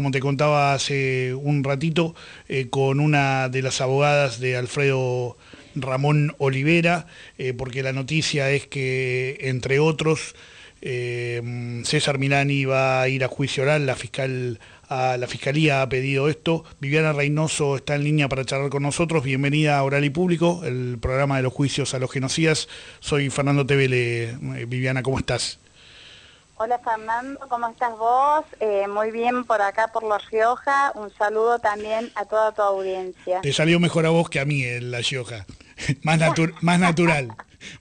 como te contaba hace un ratito, con una de las abogadas de Alfredo Ramón Olivera, porque la noticia es que, entre otros, César Milani va a ir a juicio oral, la fiscal a la Fiscalía ha pedido esto. Viviana Reynoso está en línea para charlar con nosotros. Bienvenida a Oral y Público, el programa de los juicios a los genocidas. Soy Fernando Tevele. Eh, Viviana, ¿cómo estás? Hola Fernando, ¿cómo estás vos? Eh, muy bien por acá, por La Rioja. Un saludo también a toda tu audiencia. Te salió mejor a vos que a mí en La Rioja. más, más natural.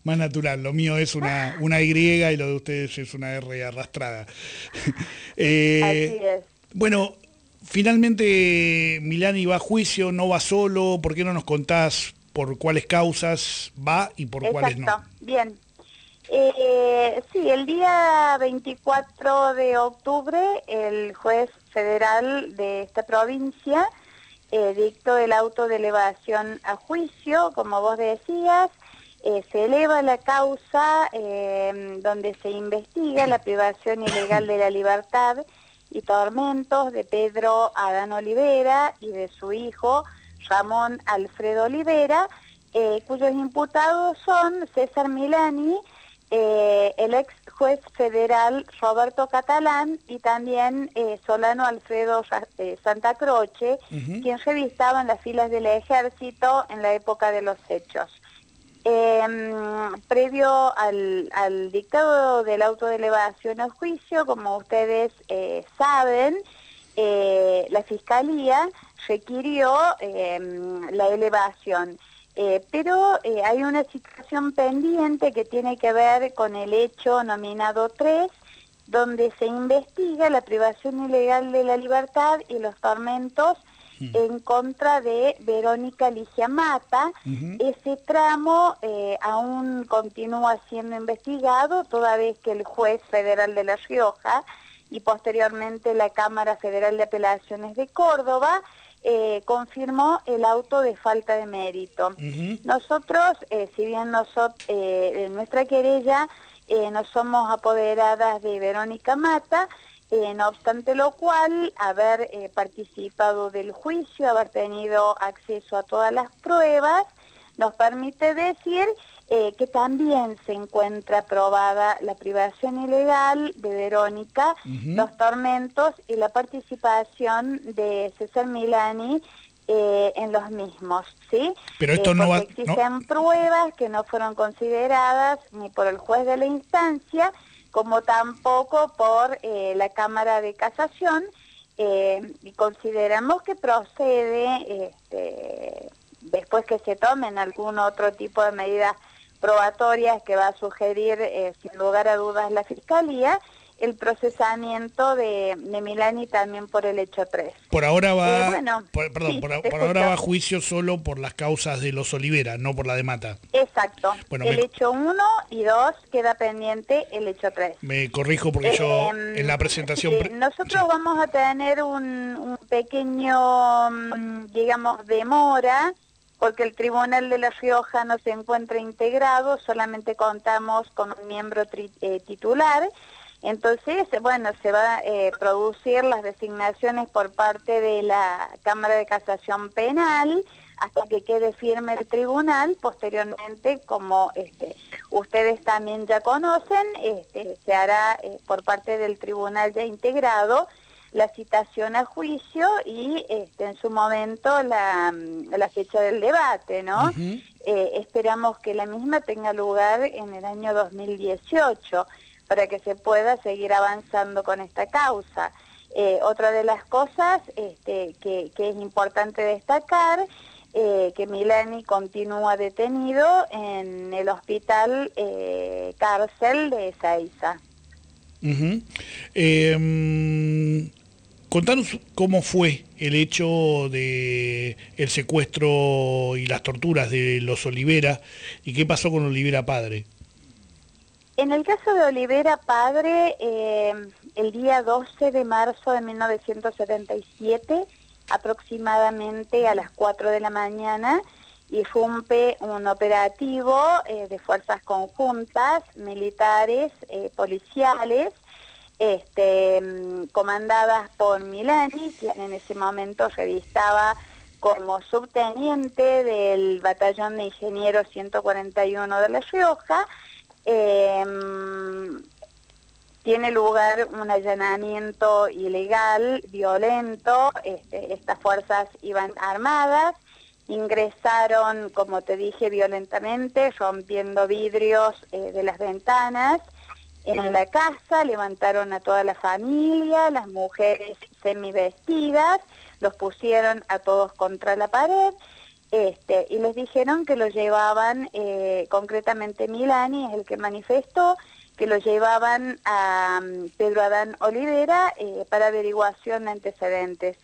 Más natural. Lo mío es una, una Y y lo de ustedes es una R arrastrada. eh, Así es. Bueno, finalmente Milani va a juicio, no va solo, ¿por qué no nos contás por cuáles causas va y por cuáles no? Bien. Eh, sí, el día 24 de octubre el juez federal de esta provincia eh, dictó el auto de elevación a juicio, como vos decías, eh, se eleva la causa donde se investiga la privación ilegal de la libertad y tormentos de Pedro Adán Olivera y de su hijo Ramón Alfredo Olivera, cuyos imputados son César Milani, eh, el ex juez federal Roberto Catalán y también eh, Solano Alfredo Santa Croce, quien revistaba en las filas del ejército en la época de los hechos. Em, previo al, dictado del auto de elevación al juicio, como ustedes eh, saben, eh, la Fiscalía requirió em, la elevación. Eh, pero hay una situación pendiente que tiene que ver con el hecho nominado 3, donde se investiga la privación ilegal de la libertad y los tormentos en contra de Verónica Ligia Mata. Ese tramo eh, aún continúa siendo investigado, toda vez que el juez federal de La Rioja y posteriormente la Cámara Federal de Apelaciones de Córdoba eh, confirmó el auto de falta de mérito. Nosotros, eh, si bien nosotros, en nuestra querella no somos apoderadas de Verónica Mata, eh, no obstante lo cual, haber eh, participado del juicio, haber tenido acceso a todas las pruebas, nos permite decir eh, que también se encuentra aprobada la privación ilegal de Verónica, los tormentos y la participación de César Milani en los mismos, ¿sí? Pero esto no va... Existen pruebas que no fueron consideradas ni por el juez de la instancia, como tampoco por eh, la Cámara de Casación eh, y consideramos que procede, este, después que se tomen algún otro tipo de medidas probatorias que va a sugerir eh, sin lugar a dudas la Fiscalía, el procesamiento de, de, Milani también por el hecho 3. Por ahora va, eh, perdón, por, ahora va a juicio solo por las causas de los Olivera, no por la de Mata. Exacto. el hecho 1 y 2 queda pendiente el hecho 3. Me corrijo porque yo em, en la presentación... nosotros vamos a tener un, un pequeño, mm, digamos, demora porque el Tribunal de La Rioja no se encuentra integrado, solamente contamos con un miembro eh, titular, entonces, bueno, se va a eh, producir las designaciones por parte de la Cámara de Casación Penal hasta que quede firme el tribunal. Posteriormente, como este, ustedes también ya conocen, este, se hará eh, por parte del tribunal ya integrado la citación a juicio y este, en su momento la, fecha del debate, ¿no? Eh, esperamos que la misma tenga lugar en el año 2018 para que se pueda seguir avanzando con esta causa. Eh, otra de las cosas este, que, es importante destacar, eh, que Milani continúa detenido en el hospital eh, cárcel de Ezeiza. Em, contanos cómo fue el hecho de el secuestro y las torturas de los Olivera y qué pasó con Olivera padre. En el caso de Olivera Padre, eh, el día 12 de marzo de 1977, aproximadamente a las 4 de la mañana, irrumpe un operativo eh, de fuerzas conjuntas, militares, eh, policiales, este, mm, comandadas por Milani, quien en ese momento revistaba como subteniente del Batallón de Ingenieros 141 de La Rioja. Em, tiene lugar un allanamiento ilegal, violento, este, estas fuerzas iban armadas, ingresaron, como te dije, violentamente, rompiendo vidrios eh, de las ventanas, en la casa, levantaron a toda la familia, las mujeres semivestidas, los pusieron a todos contra la pared este, y les dijeron que lo llevaban, eh, concretamente Milani es el que manifestó, que lo llevaban a mm, Pedro Adán Olivera eh, para averiguación de antecedentes.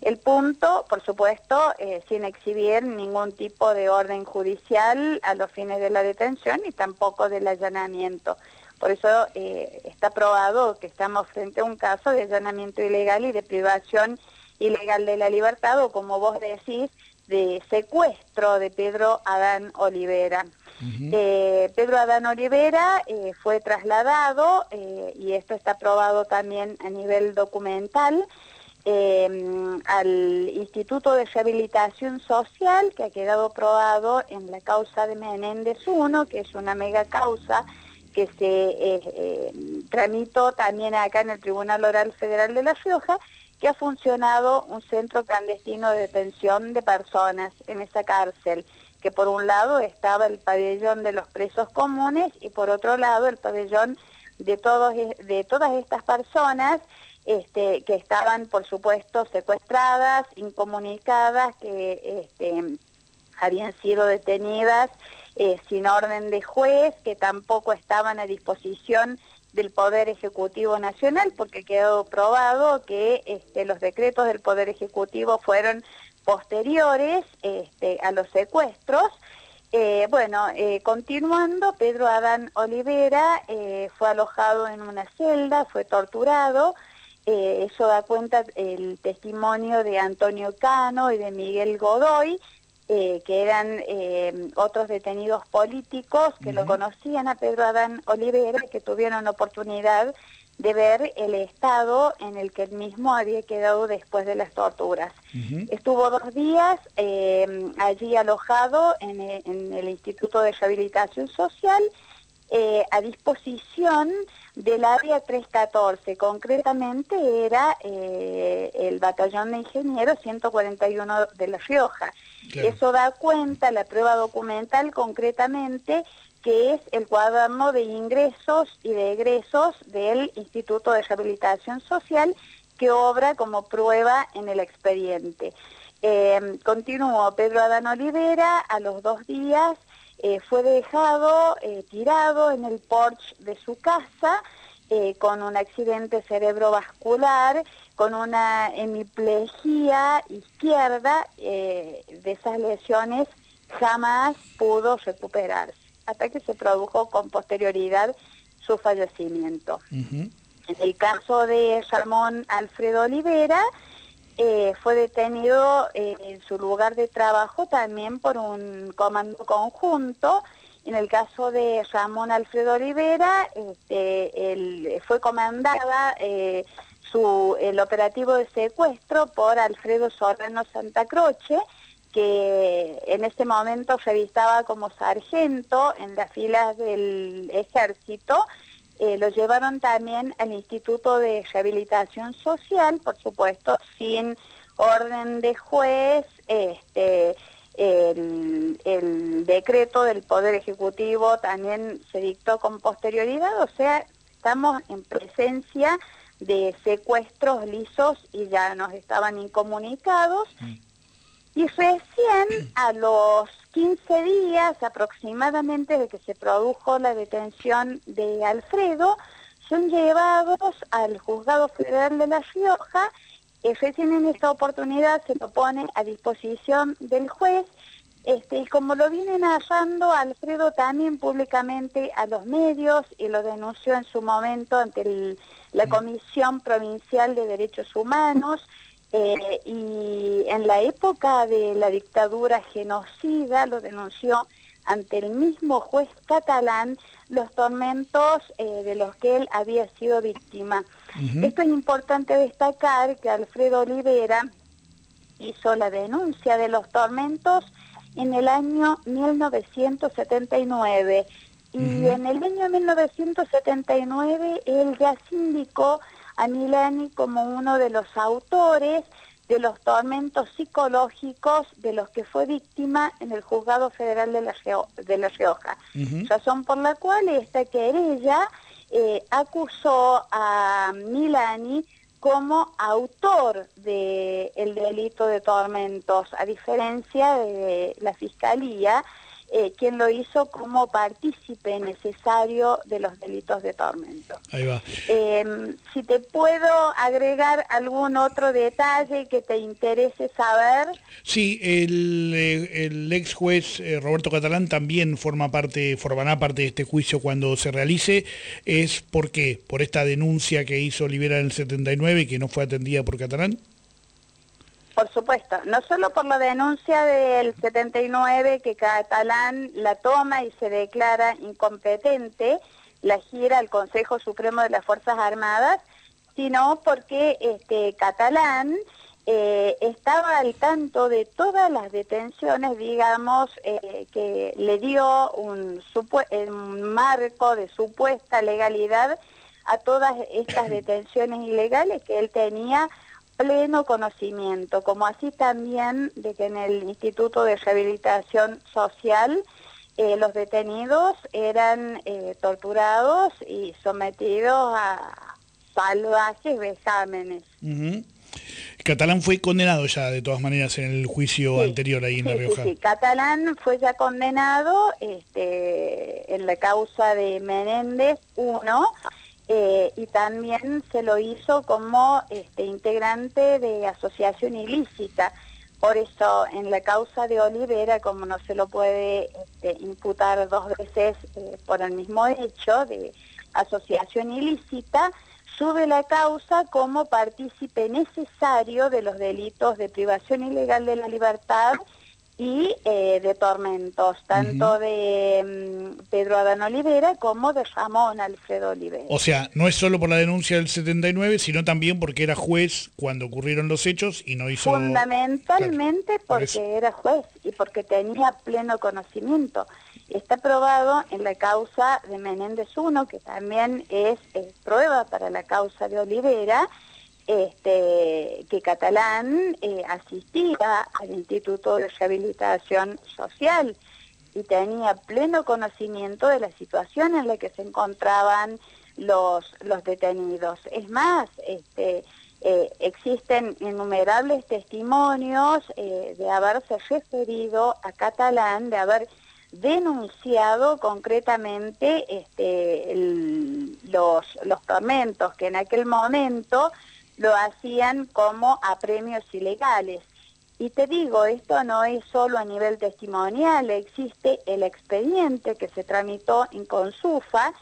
El punto, por supuesto, eh, sin exhibir ningún tipo de orden judicial a los fines de la detención y tampoco del allanamiento. Por eso eh, está probado que estamos frente a un caso de allanamiento ilegal y de privación ilegal de la libertad o como vos decís, de secuestro de Pedro Adán Olivera. Eh, Pedro Adán Olivera eh, fue trasladado, y esto está probado también a nivel documental, al Instituto de Rehabilitación Social, que ha quedado probado en la causa de Menéndez I, que es una mega causa que se eh, eh, tramitó también acá en el Tribunal Oral Federal de La Rioja, que ha funcionado un centro clandestino de detención de personas en esa cárcel, que por un lado estaba el pabellón de los presos comunes y por otro lado el pabellón de, todos, de todas estas personas este, que estaban, por supuesto, secuestradas, incomunicadas, que este, habían sido detenidas eh, sin orden de juez, que tampoco estaban a disposición del Poder Ejecutivo Nacional, porque quedó probado que este, los decretos del Poder Ejecutivo fueron posteriores este, a los secuestros. Eh, bueno, eh, continuando, Pedro Adán Olivera fue alojado en una celda, fue torturado, eso da cuenta el testimonio de Antonio Cano y de Miguel Godoy, eh, que eran eh, otros detenidos políticos que lo conocían a Pedro Adán Olivera y que tuvieron oportunidad de ver el estado en el que él mismo había quedado después de las torturas. Estuvo dos días eh, allí alojado en, en, el Instituto de Rehabilitación Social a disposición del área 314, concretamente era el batallón de ingenieros 141 de La Rioja. Eso da cuenta, la prueba documental concretamente, que es el cuaderno de ingresos y de egresos del Instituto de Rehabilitación Social, que obra como prueba en el expediente. Eh, continuó Pedro Adán Olivera, a los dos días eh, fue dejado eh, tirado en el porche de su casa, eh, con un accidente cerebrovascular, con una hemiplegia izquierda, eh, de esas lesiones jamás pudo recuperarse, hasta que se produjo con posterioridad su fallecimiento. En el caso de Salmón Alfredo Olivera, eh, fue detenido en su lugar de trabajo también por un comando conjunto en el caso de Ramón Alfredo Olivera, este, fue comandada eh, su, el operativo de secuestro por Alfredo Sorreno Santa Croce, que en ese momento revistaba como sargento en las filas del ejército. Eh, lo llevaron también al Instituto de Rehabilitación Social, por supuesto, sin orden de juez, este, el, decreto del Poder Ejecutivo también se dictó con posterioridad, o sea, estamos en presencia de secuestros lisos y ya nos estaban incomunicados. Mm. Y recién a los 15 días aproximadamente de que se produjo la detención de Alfredo, son llevados al Juzgado Federal de La Rioja recién en esta oportunidad se lo pone a disposición del juez este, y como lo viene narrando Alfredo también públicamente a los medios y lo denunció en su momento ante la Comisión Provincial de Derechos Humanos eh, y en la época de la dictadura genocida lo denunció ante el mismo juez catalán los tormentos eh, de los que él había sido víctima. Esto es importante destacar que Alfredo Olivera hizo la denuncia de los tormentos en el año 1979 y en el año 1979 él ya sindicó a Milani como uno de los autores de los tormentos psicológicos de los que fue víctima en el Juzgado Federal de La, de la Rioja. Razón por la cual esta querella eh, acusó a Milani como autor del delito de tormentos, a diferencia de la Fiscalía, eh, quien lo hizo como partícipe necesario de los delitos de tormento. Ahí va. Em, si te puedo agregar algún otro detalle que te interese saber. Sí, el, eh, ex juez eh, Roberto Catalán también forma parte, formará parte de este juicio cuando se realice. ¿Es por qué? ¿Por esta denuncia que hizo Olivera en el 79 y que no fue atendida por Catalán? Por supuesto, no solo por la denuncia del 79 que Catalán la toma y se declara incompetente, la gira al Consejo Supremo de las Fuerzas Armadas, sino porque este, Catalán eh, estaba al tanto de todas las detenciones, digamos, eh, que le dio un, un marco de supuesta legalidad a todas estas detenciones ilegales que él tenía pleno conocimiento, como así también de que en el Instituto de Rehabilitación Social eh, los detenidos eran eh, torturados y sometidos a salvajes vejámenes. Catalán fue condenado ya de todas maneras en el juicio anterior ahí en La Rioja. Sí, sí, Catalán fue ya condenado este, en la causa de Menéndez 1 eh, y también se lo hizo como este, integrante de asociación ilícita. Por eso en la causa de Olivera, como no se lo puede este, imputar dos veces eh, por el mismo hecho de asociación ilícita, sube la causa como partícipe necesario de los delitos de privación ilegal de la libertad y eh, de tormentos, tanto de mm, Pedro Adán Olivera como de Ramón Alfredo Olivera. O sea, no es solo por la denuncia del 79, sino también porque era juez cuando ocurrieron los hechos y no hizo... Fundamentalmente porque era juez y porque tenía pleno conocimiento. Está probado en la causa de Menéndez I, que también es prueba para la causa de Olivera, este, que Catalán eh, asistía al Instituto de Rehabilitación Social y tenía pleno conocimiento de la situación en la que se encontraban los, los detenidos. Es más, este, eh, existen innumerables testimonios eh, de haberse referido a Catalán, de haber denunciado concretamente este, los, los tormentos que en aquel momento lo hacían como a premios ilegales. Y te digo, esto no es solo a nivel testimonial, existe el expediente que se tramitó en Consufa,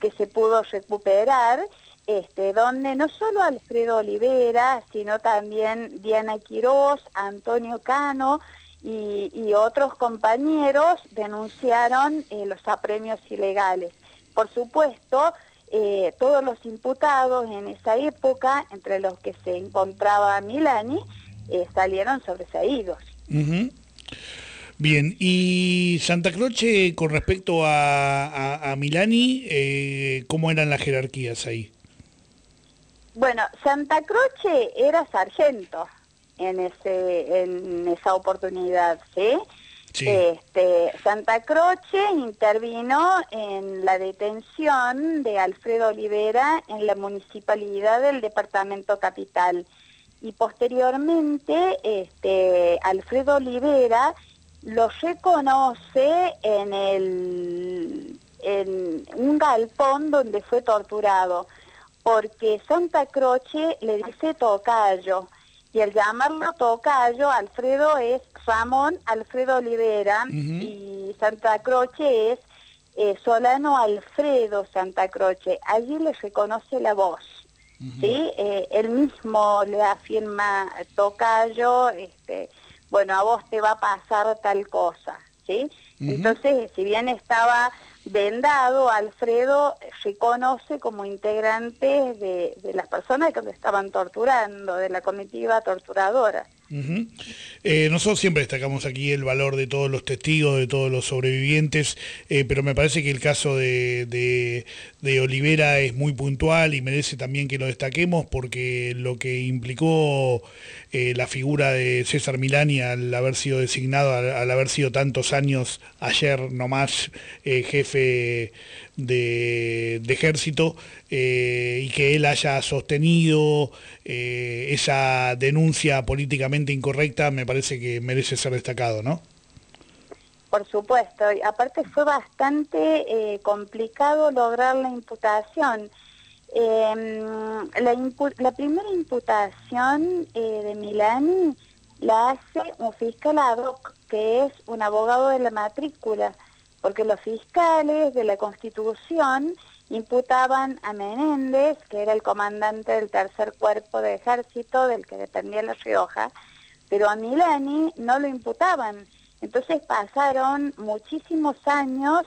que se pudo recuperar, este, donde no solo Alfredo Olivera, sino también Diana Quiroz, Antonio Cano y, otros compañeros denunciaron eh, los apremios ilegales. Por supuesto, eh, todos los imputados en esa época, entre los que se encontraba Milani, eh, salieron sobresaídos. Bien, y Santa Croce, con respecto a, Milani, eh, ¿cómo eran las jerarquías ahí? Bueno, Santa Croce era sargento en, ese, en esa oportunidad, ¿sí? Este, Santa Croce intervino en la detención de Alfredo Olivera en la municipalidad del departamento capital. Y posteriormente este, Alfredo Olivera lo reconoce en, el, en un galpón donde fue torturado porque Santa Croce le dice tocayo y al llamarlo tocayo, Alfredo es Ramón Alfredo Olivera y Santa Croce es eh, Solano Alfredo Santa Croce. Allí le reconoce la voz. ¿sí? Eh, él mismo le afirma tocayo, este, bueno, a vos te va a pasar tal cosa. ¿sí? Entonces, si bien estaba vendado, Alfredo reconoce como integrantes de, de las personas que lo estaban torturando, de la comitiva torturadora. Eh, nosotros siempre destacamos aquí el valor de todos los testigos, de todos los sobrevivientes, eh, pero me parece que el caso de, de, Olivera es muy puntual y merece también que lo destaquemos porque lo que implicó eh, la figura de César Milani al haber sido designado, al, haber sido tantos años ayer nomás jefe de, ejército y que él haya sostenido esa denuncia políticamente incorrecta me parece que merece ser destacado, ¿no? Por supuesto, y aparte fue bastante eh, complicado lograr la imputación. Em, la, primera imputación eh, de Milani la hace un fiscal ad hoc, que es un abogado de la matrícula, porque los fiscales de la Constitución imputaban a Menéndez, que era el comandante del tercer cuerpo de ejército del que dependía La Rioja, pero a Milani no lo imputaban. Entonces pasaron muchísimos años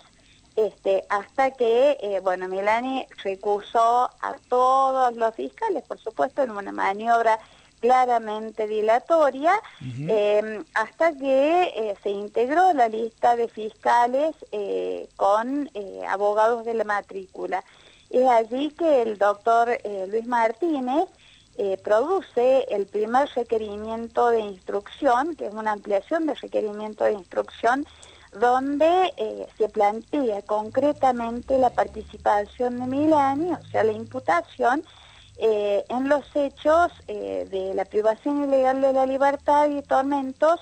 este, hasta que, eh, bueno, Milani recusó a todos los fiscales, por supuesto, en una maniobra claramente dilatoria, em, hasta que eh, se integró la lista de fiscales eh, con abogados de la matrícula. Es allí que el doctor Luis Martínez eh, produce el primer requerimiento de instrucción, que es una ampliación de requerimiento de instrucción, donde eh, se plantea concretamente la participación de Milani, o sea, la imputación, eh, en los hechos de la privación ilegal de la libertad y tormentos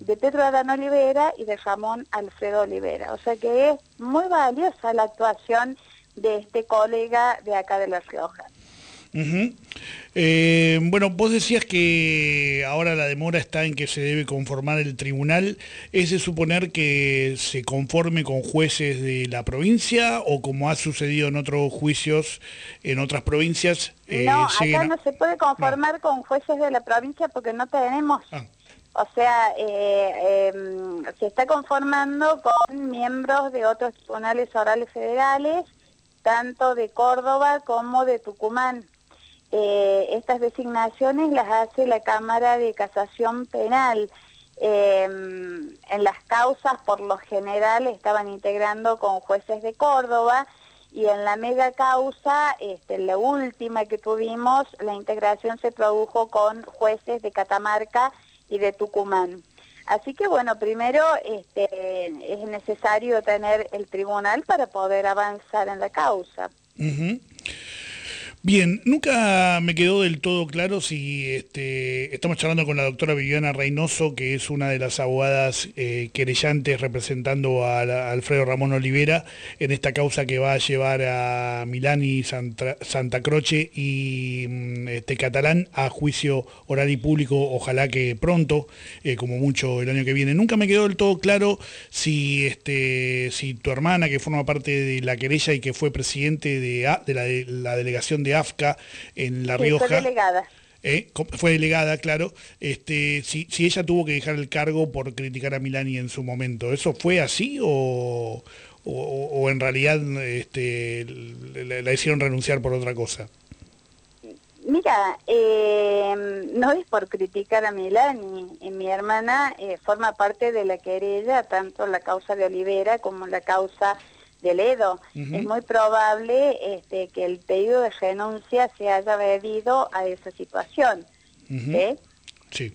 de Pedro Adán Olivera y de Ramón Alfredo Olivera. O sea que es muy valiosa la actuación de este colega de acá de La Rioja. Eh, bueno, vos decías que ahora la demora está en que se debe conformar el tribunal. ¿Es de suponer que se conforme con jueces de la provincia o como ha sucedido en otros juicios en otras provincias? Eh, no, acá no se puede conformar con jueces de la provincia porque no tenemos... Ah. O sea, eh, em, se está conformando con miembros de otros tribunales orales federales, tanto de Córdoba como de Tucumán. Eh, estas designaciones las hace la Cámara de Casación Penal. Em, en las causas, por lo general, estaban integrando con jueces de Córdoba y en la mega causa, este, la última que tuvimos, la integración se produjo con jueces de Catamarca y de Tucumán. Así que bueno, primero este, es necesario tener el tribunal para poder avanzar en la causa. Bien, nunca me quedó del todo claro si este, estamos charlando con la doctora Viviana Reynoso, que es una de las abogadas eh, querellantes representando a, Alfredo Ramón Olivera en esta causa que va a llevar a Milani, Santa, Santa Croce y mm, este, Catalán a juicio oral y público, ojalá que pronto, eh, como mucho el año que viene. Nunca me quedó del todo claro si, este, si tu hermana, que forma parte de la querella y que fue presidente de, de la delegación de AFCA en La Rioja. fue delegada. Eh, fue delegada, claro, este, si, si, ella tuvo que dejar el cargo por criticar a Milani en su momento, ¿eso fue así o, o, en realidad este, la, hicieron renunciar por otra cosa? Mira, eh, no es por criticar a Milani, mi hermana eh, forma parte de la querella, tanto la causa de Olivera como la causa del Edo. Es muy probable este, que el pedido de renuncia se haya debido a esa situación. Sí.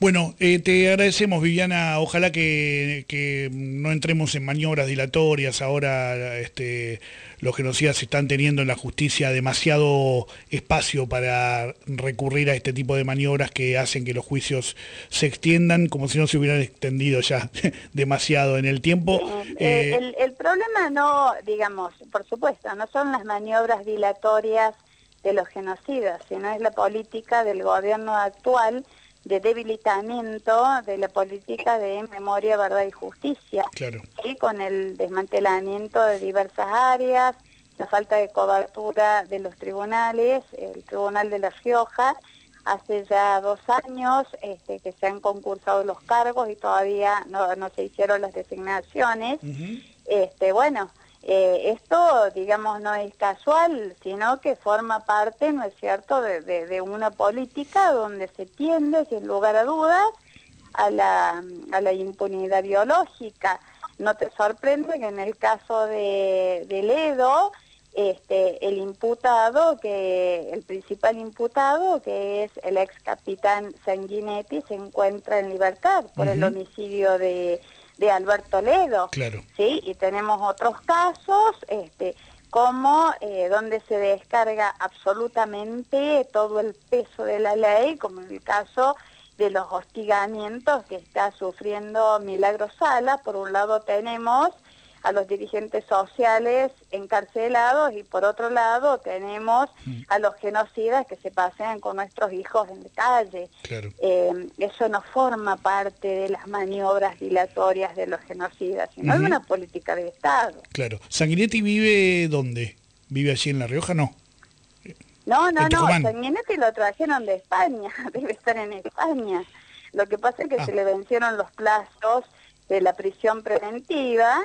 Bueno, eh, te agradecemos Viviana, ojalá que, no entremos en maniobras dilatorias, ahora este, los genocidas están teniendo en la justicia demasiado espacio para recurrir a este tipo de maniobras que hacen que los juicios se extiendan como si no se hubieran extendido ya demasiado en el tiempo. Eh, el, el problema no, digamos, por supuesto, no son las maniobras dilatorias de los genocidas, sino es la política del gobierno actual de debilitamiento de la política de memoria, verdad y justicia. Claro. Y con el desmantelamiento de diversas áreas, la falta de cobertura de los tribunales, el Tribunal de La Rioja, hace ya dos años este, que se han concursado los cargos y todavía no, se hicieron las designaciones. Este, bueno, eh, esto, digamos, no es casual, sino que forma parte, ¿no es cierto?, de, una política donde se tiende, sin lugar a dudas, a la, a la impunidad biológica. No te sorprende que en el caso de, de Ledo, este, el imputado, que el principal imputado, que es el ex capitán Sanguinetti, se encuentra en libertad por el homicidio de de Alberto Ledo. Claro. ¿sí? Y tenemos otros casos, este, como eh, donde se descarga absolutamente todo el peso de la ley, como en el caso de los hostigamientos que está sufriendo Milagro Sala. Por un lado tenemos a los dirigentes sociales encarcelados y por otro lado tenemos mm. a los genocidas que se pasean con nuestros hijos en la calle. Eh, eso no forma parte de las maniobras dilatorias de los genocidas, sino de una política de Estado. Claro. ¿Sanguinetti vive dónde? ¿Vive allí en La Rioja? No. No, no, no, Sanguinetti lo trajeron de España, debe estar en España. Lo que pasa es que ah. se le vencieron los plazos de la prisión preventiva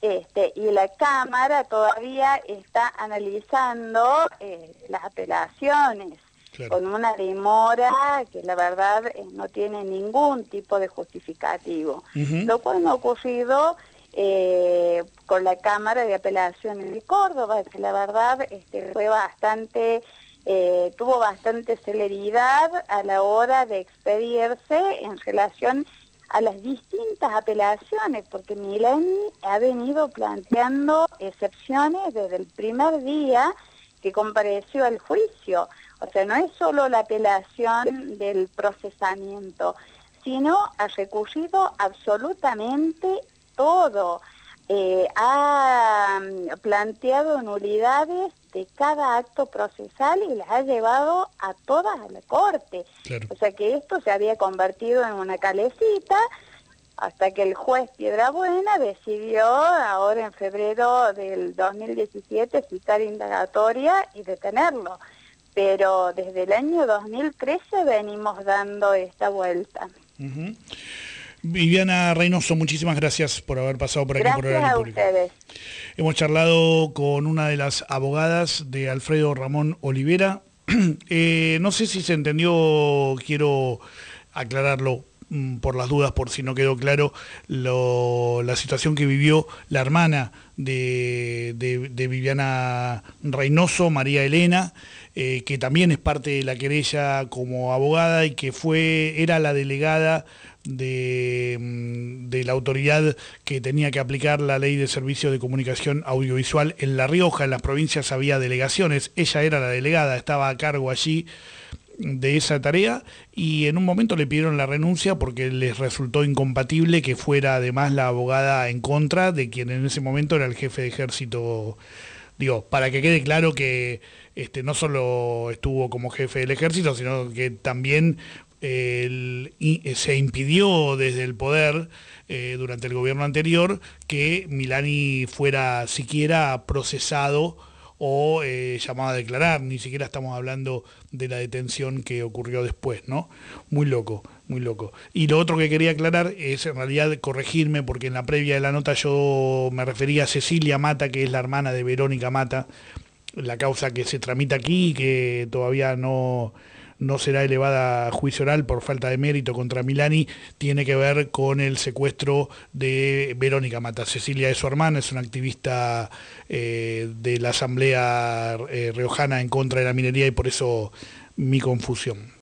este, y la Cámara todavía está analizando eh, las apelaciones con una demora que la verdad eh, no tiene ningún tipo de justificativo. Lo cual ha ocurrido eh, con la Cámara de Apelaciones de Córdoba, que la verdad este, fue bastante, tuvo bastante celeridad a la hora de expedirse en relación a las distintas apelaciones, porque Mileni ha venido planteando excepciones desde el primer día que compareció al juicio. O sea, no es solo la apelación del procesamiento, sino ha recurrido absolutamente todo. Eh, ha mm, planteado nulidades de cada acto procesal y las ha llevado a todas a la corte. O sea que esto se había convertido en una calecita hasta que el juez Piedrabuena decidió ahora en febrero del 2017 citar indagatoria y detenerlo. Pero desde el año 2013 venimos dando esta vuelta. Viviana Reynoso, muchísimas gracias por haber pasado por aquí por el a ustedes. Hemos charlado con una de las abogadas de Alfredo Ramón Olivera. Eh, no sé si se entendió, quiero aclararlo mm, por las dudas, por si no quedó claro, la situación que vivió la hermana de, Viviana Reynoso, María Elena, eh, que también es parte de la querella como abogada y que fue, era la delegada Mm, de, la autoridad que tenía que aplicar la ley de servicios de comunicación audiovisual en La Rioja, en las provincias había delegaciones, ella era la delegada, estaba a cargo allí de esa tarea y en un momento le pidieron la renuncia porque les resultó incompatible que fuera además la abogada en contra de quien en ese momento era el jefe de ejército. Digo, para que quede claro que este, no solo estuvo como jefe del ejército, sino que también eh, se impidió desde el poder eh, durante el gobierno anterior que Milani fuera siquiera procesado o eh, llamado a declarar, ni siquiera estamos hablando de la detención que ocurrió después, ¿no? Muy loco, muy loco. Y lo otro que quería aclarar es en realidad corregirme, porque en la previa de la nota yo me refería a Cecilia Mata, que es la hermana de Verónica Mata, la causa que se tramita aquí que todavía no no será elevada a juicio oral por falta de mérito contra Milani, tiene que ver con el secuestro de Verónica Mata. Cecilia es su hermana, es una activista eh, de la Asamblea eh, Riojana en contra de la minería y por eso mi confusión.